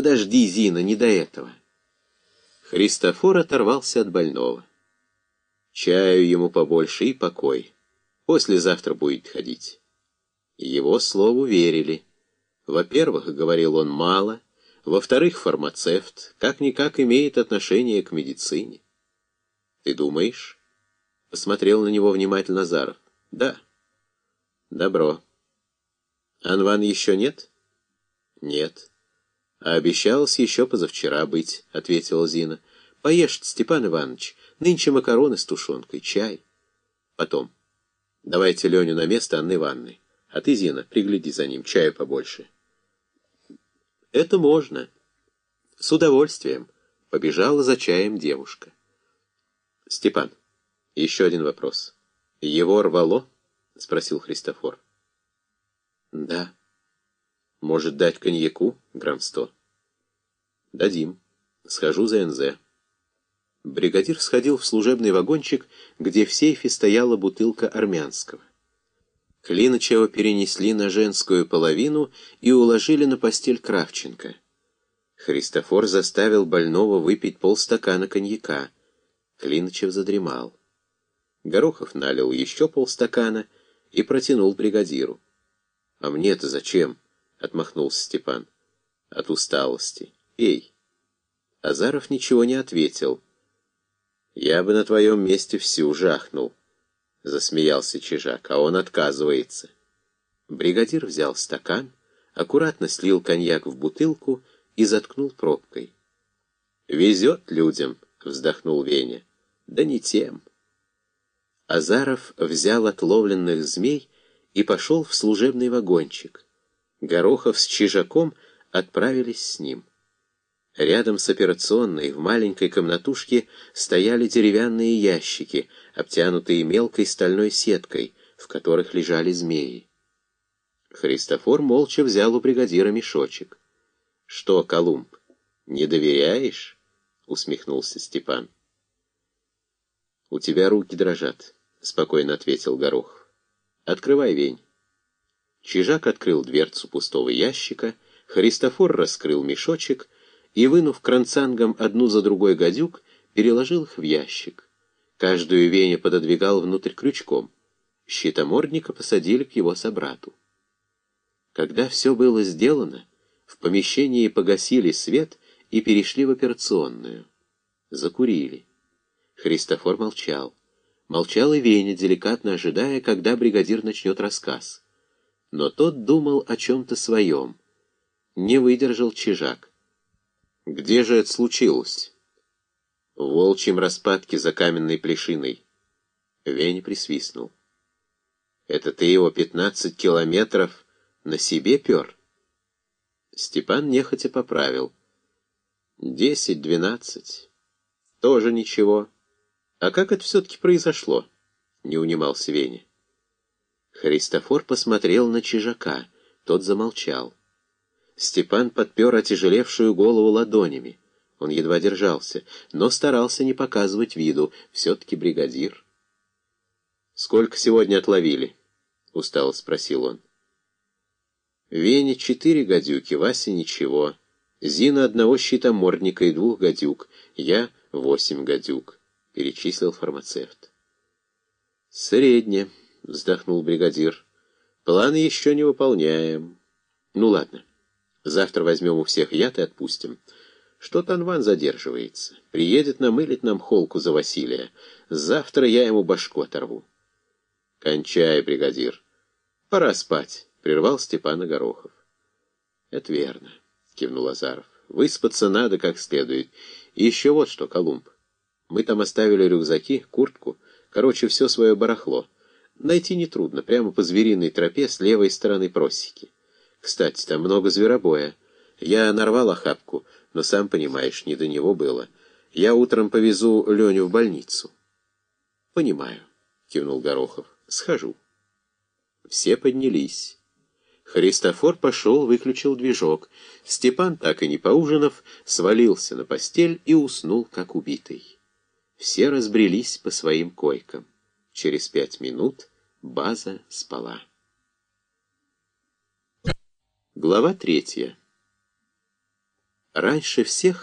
Подожди, Зина, не до этого. Христофор оторвался от больного. Чаю ему побольше и покой. Послезавтра будет ходить. Его слову верили. Во-первых, говорил он мало, во-вторых, фармацевт как-никак имеет отношение к медицине. Ты думаешь? Посмотрел на него внимательно Заров. Да. Добро. Анван еще нет? Нет. А обещалась еще позавчера быть, ответила Зина. Поешьте, Степан Иванович, нынче макароны с тушенкой, чай. Потом. Давайте Леню на место Анны Ивановны. А ты, Зина, пригляди за ним, чаю побольше. Это можно. С удовольствием. Побежала за чаем девушка. Степан, еще один вопрос. Его рвало? Спросил Христофор. Да. Может, дать коньяку? Грамм сто. Дадим. Схожу за НЗ. Бригадир сходил в служебный вагончик, где в сейфе стояла бутылка армянского. Клиночева перенесли на женскую половину и уложили на постель Кравченко. Христофор заставил больного выпить полстакана коньяка. Клиночев задремал. Горохов налил еще полстакана и протянул бригадиру. «А мне-то зачем?» — отмахнулся Степан. «От усталости. Эй!» Азаров ничего не ответил. «Я бы на твоем месте всю жахнул», — засмеялся Чижак, — «а он отказывается». Бригадир взял стакан, аккуратно слил коньяк в бутылку и заткнул пробкой. «Везет людям», — вздохнул Веня. «Да не тем». Азаров взял отловленных змей и пошел в служебный вагончик. Горохов с Чижаком отправились с ним. Рядом с операционной в маленькой комнатушке стояли деревянные ящики, обтянутые мелкой стальной сеткой, в которых лежали змеи. Христофор молча взял у бригадира мешочек. «Что, Колумб, не доверяешь?» — усмехнулся Степан. «У тебя руки дрожат», — спокойно ответил Горох. «Открывай вень». Чижак открыл дверцу пустого ящика, Христофор раскрыл мешочек — и, вынув кранцангом одну за другой гадюк, переложил их в ящик. Каждую вене пододвигал внутрь крючком. Щитомордника посадили к его собрату. Когда все было сделано, в помещении погасили свет и перешли в операционную. Закурили. Христофор молчал. Молчал и Веня, деликатно ожидая, когда бригадир начнет рассказ. Но тот думал о чем-то своем. Не выдержал чижак. Где же это случилось? В волчьем распадке за каменной плешиной. Веня присвистнул. Это ты его пятнадцать километров на себе пер? Степан нехотя поправил. Десять-двенадцать. Тоже ничего. А как это все-таки произошло? Не унимался Веня. Христофор посмотрел на чижака. Тот замолчал. Степан подпер отяжелевшую голову ладонями. Он едва держался, но старался не показывать виду, все-таки бригадир. «Сколько сегодня отловили?» — устало спросил он. Вене четыре гадюки, Вася ничего. Зина одного щитомордника и двух гадюк. Я восемь гадюк, — перечислил фармацевт. Средне, — вздохнул бригадир. Планы еще не выполняем. Ну ладно. Завтра возьмем у всех яд и отпустим. Что Танван задерживается? Приедет намылить нам холку за Василия. Завтра я ему башку оторву. Кончай, бригадир. Пора спать, — прервал Степана Горохов. Это верно, — кивнул Азаров. Выспаться надо как следует. И еще вот что, Колумб. Мы там оставили рюкзаки, куртку, короче, все свое барахло. Найти нетрудно, прямо по звериной тропе с левой стороны просеки. Кстати, там много зверобоя. Я нарвал охапку, но, сам понимаешь, не до него было. Я утром повезу Леню в больницу. — Понимаю, — кивнул Горохов. — Схожу. Все поднялись. Христофор пошел, выключил движок. Степан, так и не поужинав, свалился на постель и уснул, как убитый. Все разбрелись по своим койкам. Через пять минут база спала. Глава третья. Раньше всех